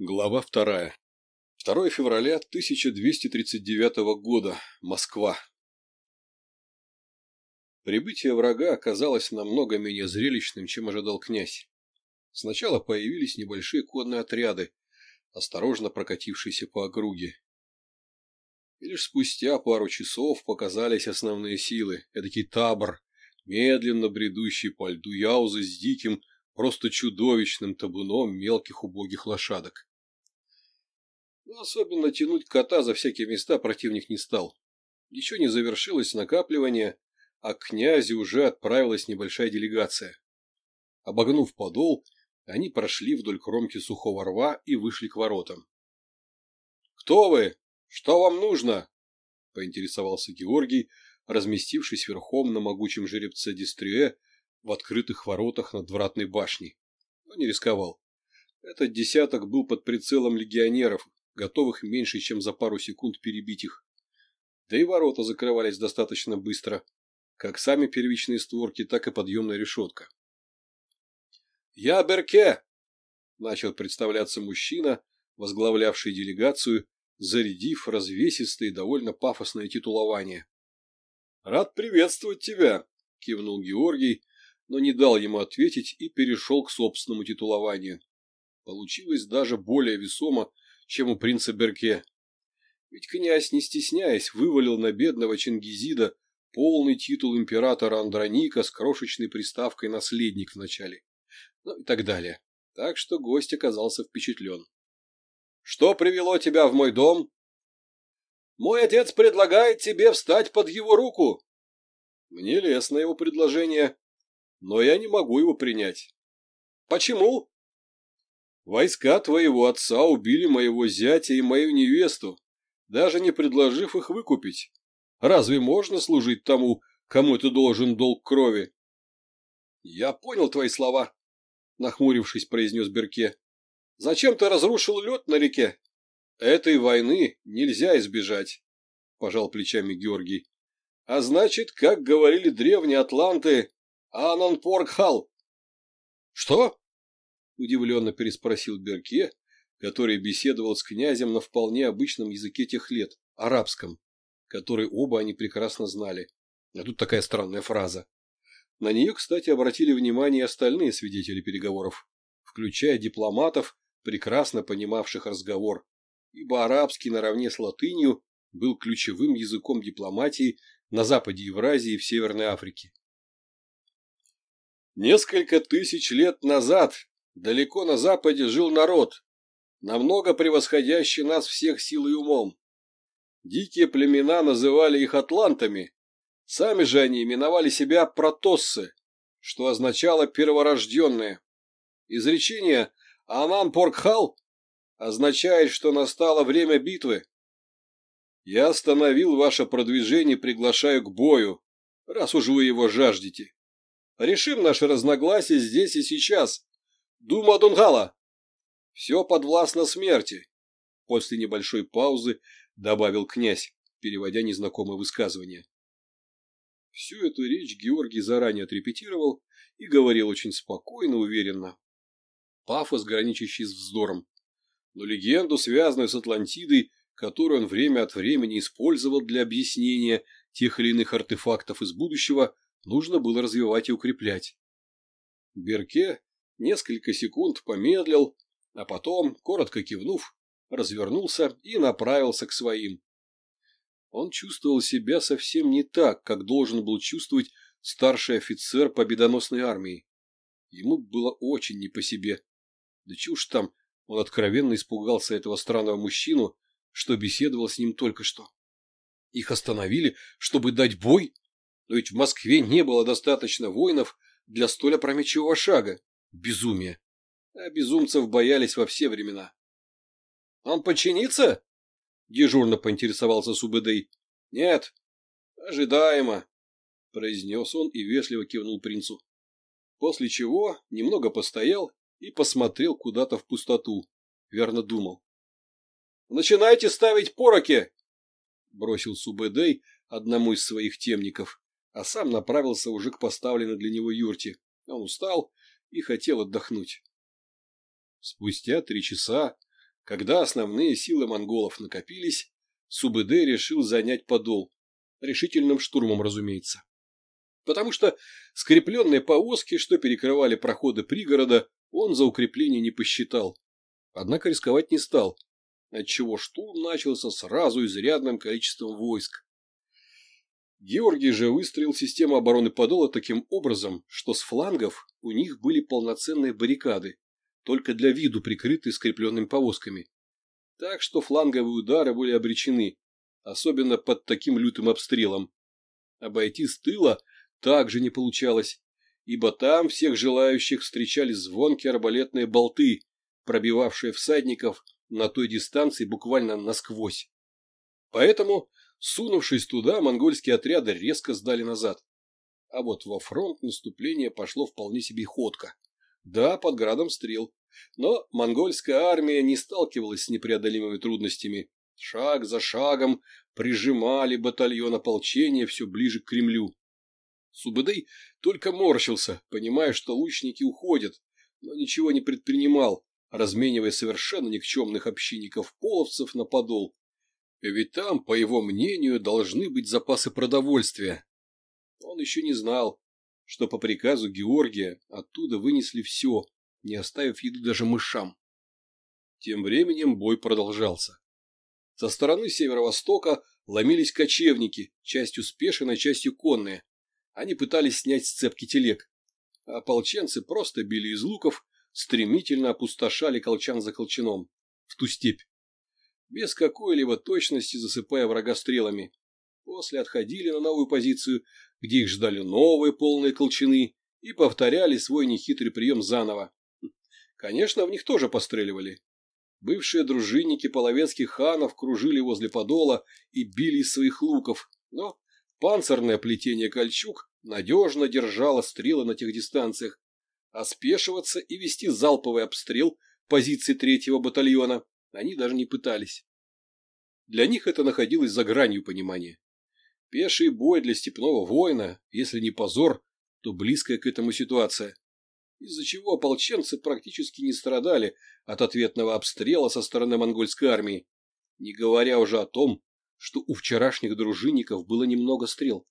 Глава 2. 2 февраля 1239 года. Москва. Прибытие врага оказалось намного менее зрелищным, чем ожидал князь. Сначала появились небольшие конные отряды, осторожно прокатившиеся по округе. И лишь спустя пару часов показались основные силы, эдакий табор, медленно бредущий по льду Яузы с диким, просто чудовищным табуном мелких убогих лошадок. Ну, но особенно тянуть кота за всякие места противник не стал. Еще не завершилось накапливание, а к князю уже отправилась небольшая делегация. Обогнув подол, они прошли вдоль кромки сухого рва и вышли к воротам. «Кто вы? Что вам нужно?» – поинтересовался Георгий, разместившись верхом на могучем жеребце Дистрюэ в открытых воротах надвратной башни. он не рисковал. Этот десяток был под прицелом легионеров, готовых меньше, чем за пару секунд перебить их. Да и ворота закрывались достаточно быстро, как сами первичные створки, так и подъемная решетка. «Я Берке!» – начал представляться мужчина, возглавлявший делегацию, зарядив развесистое и довольно пафосное титулование. «Рад приветствовать тебя!» – кивнул Георгий, но не дал ему ответить и перешел к собственному титулованию. Получилось даже более весомо, чем у принца Берке. Ведь князь, не стесняясь, вывалил на бедного Чингизида полный титул императора Андроника с крошечной приставкой «наследник» вначале. Ну и так далее. Так что гость оказался впечатлен. «Что привело тебя в мой дом?» «Мой отец предлагает тебе встать под его руку». «Мне лестно его предложение, но я не могу его принять». «Почему?» Войска твоего отца убили моего зятя и мою невесту, даже не предложив их выкупить. Разве можно служить тому, кому ты должен долг крови? — Я понял твои слова, — нахмурившись, произнес Берке. — Зачем ты разрушил лед на реке? Этой войны нельзя избежать, — пожал плечами Георгий. — А значит, как говорили древние атланты, Ананпоргхал. Что? удивленно переспросил Берке, который беседовал с князем на вполне обычном языке тех лет, арабском, который оба они прекрасно знали. А тут такая странная фраза. На нее, кстати, обратили внимание остальные свидетели переговоров, включая дипломатов, прекрасно понимавших разговор, ибо арабский наравне с латынью был ключевым языком дипломатии на западе Евразии и в Северной Африке. Несколько тысяч лет назад Далеко на западе жил народ, намного превосходящий нас всех силой умом. Дикие племена называли их атлантами, сами же они именовали себя протоссы, что означало перворожденные. Изречение «Анан Поркхал» означает, что настало время битвы. Я остановил ваше продвижение приглашаю к бою, раз уж вы его жаждете. Решим наши разногласия здесь и сейчас, Дума Дунгала! Все подвластно смерти!» После небольшой паузы добавил князь, переводя незнакомое высказывание. Всю эту речь Георгий заранее отрепетировал и говорил очень спокойно, уверенно. Пафос, граничащий с вздором. Но легенду, связанную с Атлантидой, которую он время от времени использовал для объяснения тех или иных артефактов из будущего, нужно было развивать и укреплять. Берке, несколько секунд помедлил, а потом, коротко кивнув, развернулся и направился к своим. Он чувствовал себя совсем не так, как должен был чувствовать старший офицер победоносной армии. Ему было очень не по себе. Да чушь там, он откровенно испугался этого странного мужчину, что беседовал с ним только что. Их остановили, чтобы дать бой? Но ведь в Москве не было достаточно воинов для столь опрометчивого шага. Безумие. А безумцев боялись во все времена. — Он подчинится? — дежурно поинтересовался Субэдэй. — Нет. Ожидаемо, — произнес он и вежливо кивнул принцу. После чего немного постоял и посмотрел куда-то в пустоту. Верно думал. — Начинайте ставить пороки! — бросил Субэдэй одному из своих темников, а сам направился уже к поставленной для него юрте. Он устал и хотел отдохнуть. Спустя три часа, когда основные силы монголов накопились, Субэдэ решил занять подол, решительным штурмом, разумеется. Потому что скрепленные повозки, что перекрывали проходы пригорода, он за укрепление не посчитал. Однако рисковать не стал, отчего штурм начался сразу изрядным количеством войск. Георгий же выстроил систему обороны Подола таким образом, что с флангов у них были полноценные баррикады, только для виду прикрытые скрепленными повозками. Так что фланговые удары были обречены, особенно под таким лютым обстрелом. Обойти с тыла также не получалось, ибо там всех желающих встречали звонкие арбалетные болты, пробивавшие всадников на той дистанции буквально насквозь. Поэтому, сунувшись туда, монгольские отряды резко сдали назад. А вот во фронт наступление пошло вполне себе ходко. Да, под градом стрел. Но монгольская армия не сталкивалась с непреодолимыми трудностями. Шаг за шагом прижимали батальон ополчения все ближе к Кремлю. Субэдэй только морщился, понимая, что лучники уходят, но ничего не предпринимал, разменивая совершенно никчемных общинников-половцев на подол. Ведь там, по его мнению, должны быть запасы продовольствия, он еще не знал, что по приказу Георгия оттуда вынесли все, не оставив еды даже мышам. Тем временем бой продолжался. Со стороны северо-востока ломились кочевники, частью спешеной, частью конные. Они пытались снять с цепки телег. а Ополченцы просто били из луков, стремительно опустошали колчан за колчаном, в ту степь. Без какой-либо точности засыпая врага стрелами. После отходили на новую позицию, где их ждали новые полные колчаны и повторяли свой нехитрый прием заново. Конечно, в них тоже постреливали. Бывшие дружинники половецких ханов кружили возле подола и били из своих луков, но панцирное плетение кольчуг надежно держало стрелы на тех дистанциях, а спешиваться и вести залповый обстрел позиции третьего батальона они даже не пытались. Для них это находилось за гранью понимания. Пеший бой для степного воина, если не позор, то близкая к этому ситуация, из-за чего ополченцы практически не страдали от ответного обстрела со стороны монгольской армии, не говоря уже о том, что у вчерашних дружинников было немного стрел.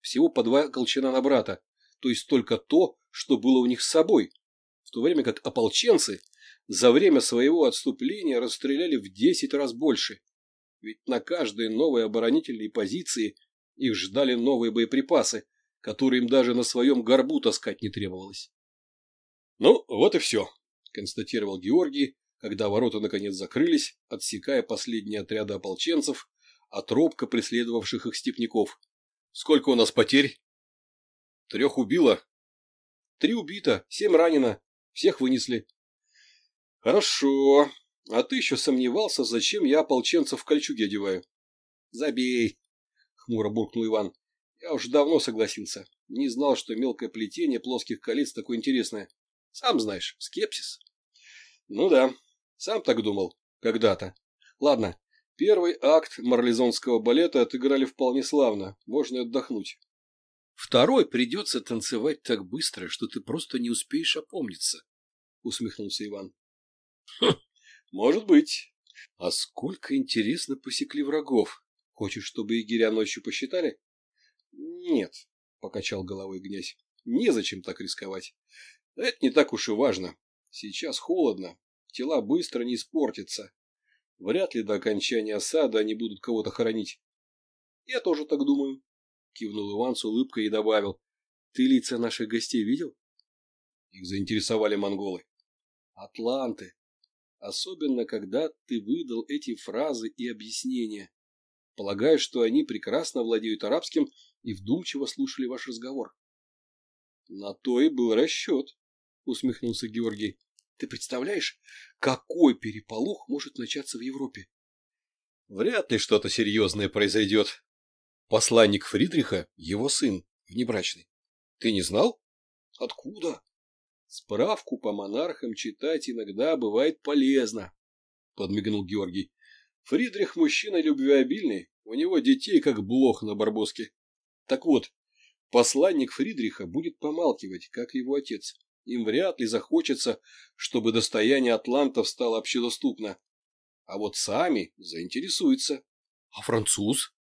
Всего по два колчана на брата, то есть только то, что было у них с собой, в то время как ополченцы за время своего отступления расстреляли в 10 раз больше. Ведь на каждой новой оборонительной позиции их ждали новые боеприпасы, которые им даже на своем горбу таскать не требовалось. «Ну, вот и все», – констатировал Георгий, когда ворота наконец закрылись, отсекая последние отряды ополченцев от робко преследовавших их степняков. «Сколько у нас потерь?» «Трех убило». «Три убито, семь ранено, всех вынесли». «Хорошо. А ты еще сомневался, зачем я ополченцев в кольчуге одеваю?» «Забей. — хмуро буркнул Иван. «Я уж давно согласился. Не знал, что мелкое плетение плоских колец такое интересное. Сам знаешь, скепсис». «Ну да, сам так думал. Когда-то. Ладно, первый акт марлезонского балета отыграли вполне славно. Можно отдохнуть». «Второй придется танцевать так быстро, что ты просто не успеешь опомниться», — усмехнулся Иван. «Хм, может быть. А сколько интересно посекли врагов. Хочешь, чтобы егеря ночью посчитали? Нет, покачал головой князь. Незачем так рисковать. Это не так уж и важно. Сейчас холодно, тела быстро не испортятся. Вряд ли до окончания осады они будут кого-то хоронить. Я тоже так думаю, кивнул Иван с улыбкой и добавил. Ты лица наших гостей видел? Их заинтересовали монголы. Атланты. Особенно, когда ты выдал эти фразы и объяснения полагая, что они прекрасно владеют арабским и вдумчиво слушали ваш разговор. — На то и был расчет, — усмехнулся Георгий. — Ты представляешь, какой переполох может начаться в Европе? — Вряд ли что-то серьезное произойдет. Посланник Фридриха — его сын, внебрачный. Ты не знал? — Откуда? — Справку по монархам читать иногда бывает полезно, — подмигнул Георгий. Фридрих мужчина любвеобильный, у него детей как блох на барбоске. Так вот, посланник Фридриха будет помалкивать, как его отец. Им вряд ли захочется, чтобы достояние атлантов стало общедоступно. А вот сами заинтересуются. А француз?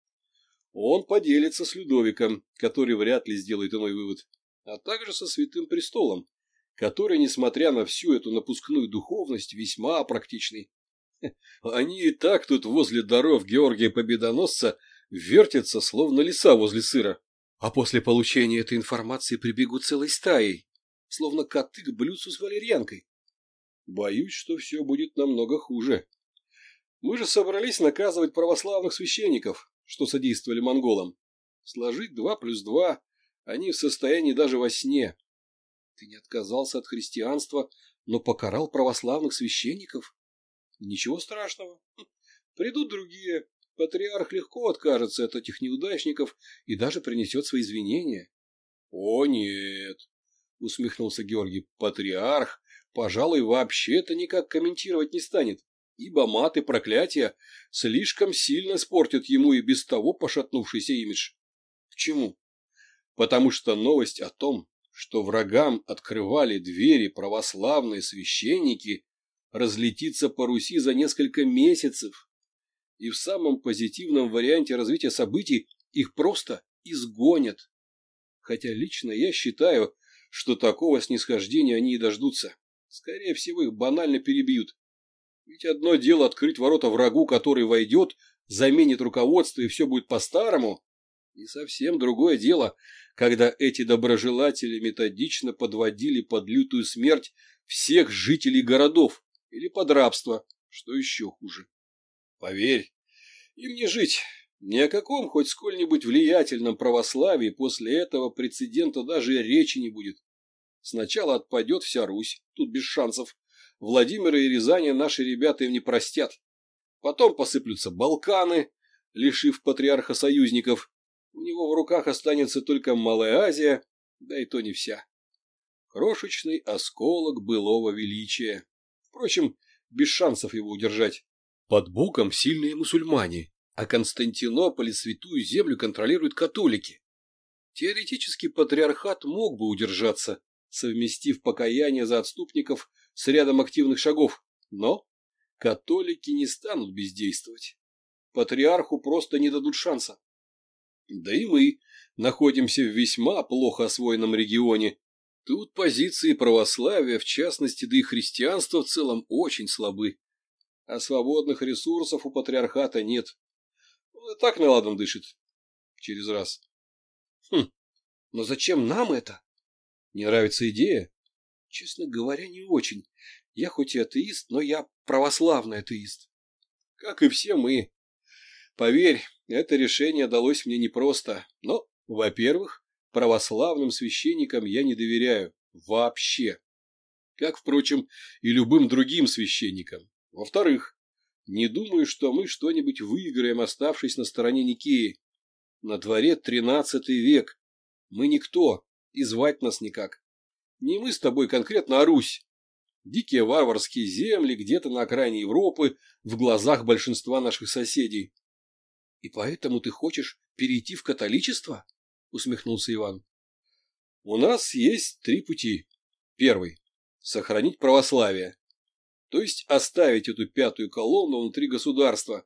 Он поделится с Людовиком, который вряд ли сделает иной вывод, а также со Святым Престолом, который, несмотря на всю эту напускную духовность, весьма практичный. Они и так тут возле даров Георгия Победоносца вертятся, словно лиса возле сыра. А после получения этой информации прибегут целой стаей, словно коты к блюдцу с валерьянкой. Боюсь, что все будет намного хуже. Мы же собрались наказывать православных священников, что содействовали монголам. Сложить два плюс два они в состоянии даже во сне. Ты не отказался от христианства, но покарал православных священников? Ничего страшного. Придут другие. Патриарх легко откажется от этих неудачников и даже принесет свои извинения. — О, нет, — усмехнулся Георгий, — патриарх, пожалуй, вообще это никак комментировать не станет, ибо маты проклятия слишком сильно спортят ему и без того пошатнувшийся имидж. — Почему? — Потому что новость о том, что врагам открывали двери православные священники, разлетится по Руси за несколько месяцев. И в самом позитивном варианте развития событий их просто изгонят. Хотя лично я считаю, что такого снисхождения они и дождутся. Скорее всего, их банально перебьют. Ведь одно дело открыть ворота врагу, который войдет, заменит руководство и все будет по-старому. И совсем другое дело, когда эти доброжелатели методично подводили под лютую смерть всех жителей городов, или под рабство, что еще хуже. Поверь, им не жить. Ни о каком хоть сколь-нибудь влиятельном православии после этого прецедента даже речи не будет. Сначала отпадет вся Русь, тут без шансов. Владимира и Рязани наши ребята им не простят. Потом посыплются Балканы, лишив патриарха союзников. У него в руках останется только Малая Азия, да и то не вся. Крошечный осколок былого величия. Впрочем, без шансов его удержать. Под боком сильные мусульмане, а Константинополе святую землю контролируют католики. Теоретически патриархат мог бы удержаться, совместив покаяние за отступников с рядом активных шагов, но католики не станут бездействовать. Патриарху просто не дадут шанса. Да и мы находимся в весьма плохо освоенном регионе, Тут позиции православия, в частности, да и христианства в целом очень слабы. А свободных ресурсов у патриархата нет. Так наладом дышит. Через раз. Хм, но зачем нам это? Не нравится идея? Честно говоря, не очень. Я хоть и атеист, но я православный атеист. Как и все мы. Поверь, это решение далось мне непросто, но, во-первых, православным священникам я не доверяю. Вообще. Как, впрочем, и любым другим священникам. Во-вторых, не думаю, что мы что-нибудь выиграем, оставшись на стороне Никеи. На дворе тринадцатый век. Мы никто, и звать нас никак. Не мы с тобой конкретно, а Русь. Дикие варварские земли где-то на окраине Европы, в глазах большинства наших соседей. И поэтому ты хочешь перейти в католичество? усмехнулся Иван. У нас есть три пути. Первый – сохранить православие, то есть оставить эту пятую колонну внутри государства.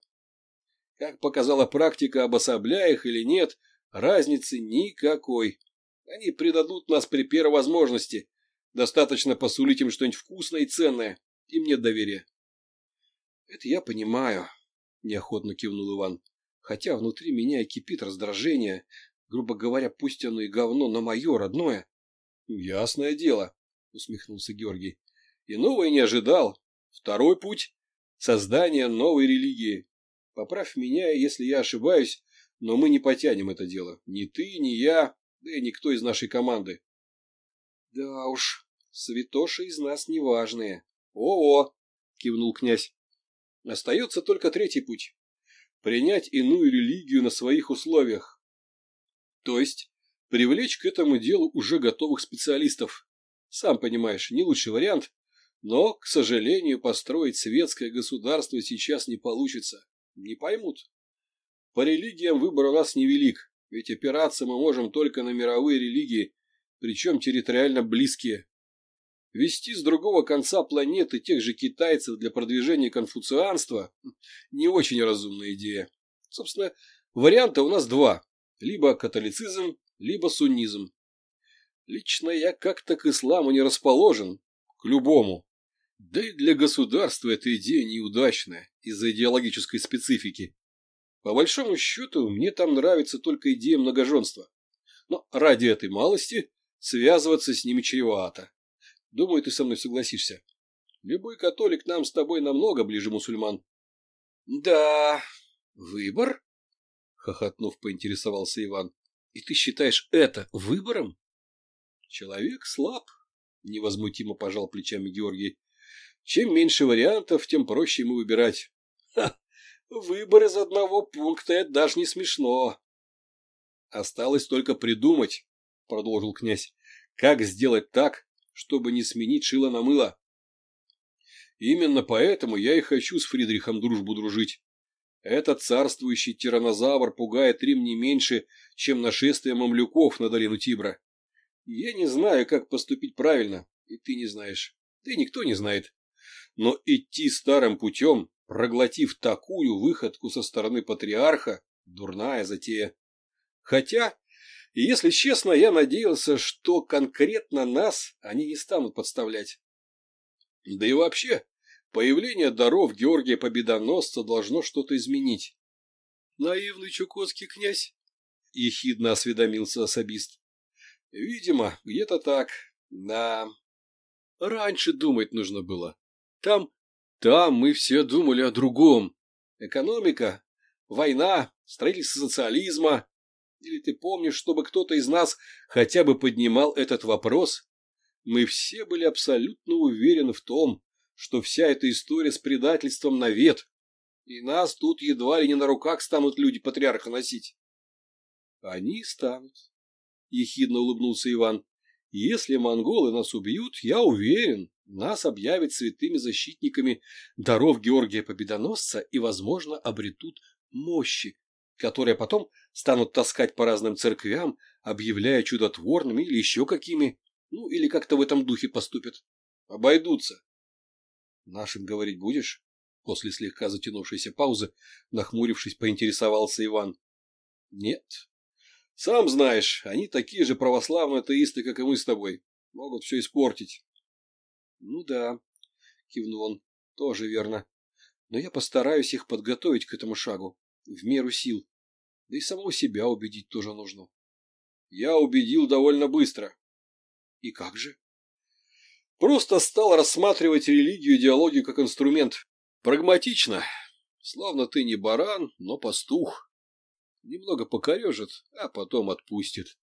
Как показала практика, обособляя их или нет, разницы никакой. Они предадут нас при первой возможности. Достаточно посулить им что-нибудь вкусное и ценное. Им нет доверия. Это я понимаю, неохотно кивнул Иван. Хотя внутри меня и кипит раздражение, грубо говоря, пустенное говно на мое родное. — Ясное дело, — усмехнулся Георгий. — Иного и не ожидал. Второй путь — создание новой религии. Поправь меня, если я ошибаюсь, но мы не потянем это дело. Ни ты, ни я, да и никто из нашей команды. — Да уж, святоши из нас неважные. О — О-о! — кивнул князь. — Остается только третий путь — принять иную религию на своих условиях, то есть привлечь к этому делу уже готовых специалистов. Сам понимаешь, не лучший вариант, но, к сожалению, построить светское государство сейчас не получится. Не поймут. По религиям выбор у нас невелик, ведь опираться мы можем только на мировые религии, причем территориально близкие. Вести с другого конца планеты тех же китайцев для продвижения конфуцианства – не очень разумная идея. Собственно, варианта у нас два либо католицизм, либо суннизм. Лично я как-то к исламу не расположен, к любому. Да и для государства эта идея неудачная из-за идеологической специфики. По большому счету, мне там нравится только идея многоженства. Но ради этой малости связываться с ними чревато. Думаю, ты со мной согласишься. Любой католик нам с тобой намного ближе мусульман. Да, выбор хохотнув, поинтересовался Иван. И ты считаешь это выбором? Человек слаб, невозмутимо пожал плечами Георгий. Чем меньше вариантов, тем проще ему выбирать. Ха, выбор из одного пункта – это даже не смешно. Осталось только придумать, продолжил князь, как сделать так, чтобы не сменить шило на мыло. Именно поэтому я и хочу с Фридрихом дружбу дружить. Этот царствующий тиранозавр пугает Рим не меньше, чем нашествие мамлюков на долину Тибра. Я не знаю, как поступить правильно, и ты не знаешь, да и никто не знает. Но идти старым путем, проглотив такую выходку со стороны патриарха, дурная затея. Хотя, если честно, я надеялся, что конкретно нас они не станут подставлять. Да и вообще, Появление даров Георгия Победоносца должно что-то изменить. — Наивный чукотский князь? — ехидно осведомился особист. — Видимо, где-то так. Да. Раньше думать нужно было. Там... Там мы все думали о другом. Экономика, война, строительство социализма. Или ты помнишь, чтобы кто-то из нас хотя бы поднимал этот вопрос? Мы все были абсолютно уверены в том, что вся эта история с предательством навет, и нас тут едва ли не на руках станут люди патриарха носить. — Они станут, — ехидно улыбнулся Иван. — Если монголы нас убьют, я уверен, нас объявят святыми защитниками даров Георгия Победоносца и, возможно, обретут мощи, которые потом станут таскать по разным церквям, объявляя чудотворными или еще какими, ну или как-то в этом духе поступят. Обойдутся. Нашим говорить будешь? После слегка затянувшейся паузы, нахмурившись, поинтересовался Иван. Нет. Сам знаешь, они такие же православные атеисты, как и мы с тобой. Могут все испортить. Ну да, кивнул он. Тоже верно. Но я постараюсь их подготовить к этому шагу. В меру сил. Да и самого себя убедить тоже нужно. Я убедил довольно быстро. И как же? Просто стал рассматривать религию и идеологию как инструмент. Прагматично. Словно ты не баран, но пастух. Немного покорежит, а потом отпустит.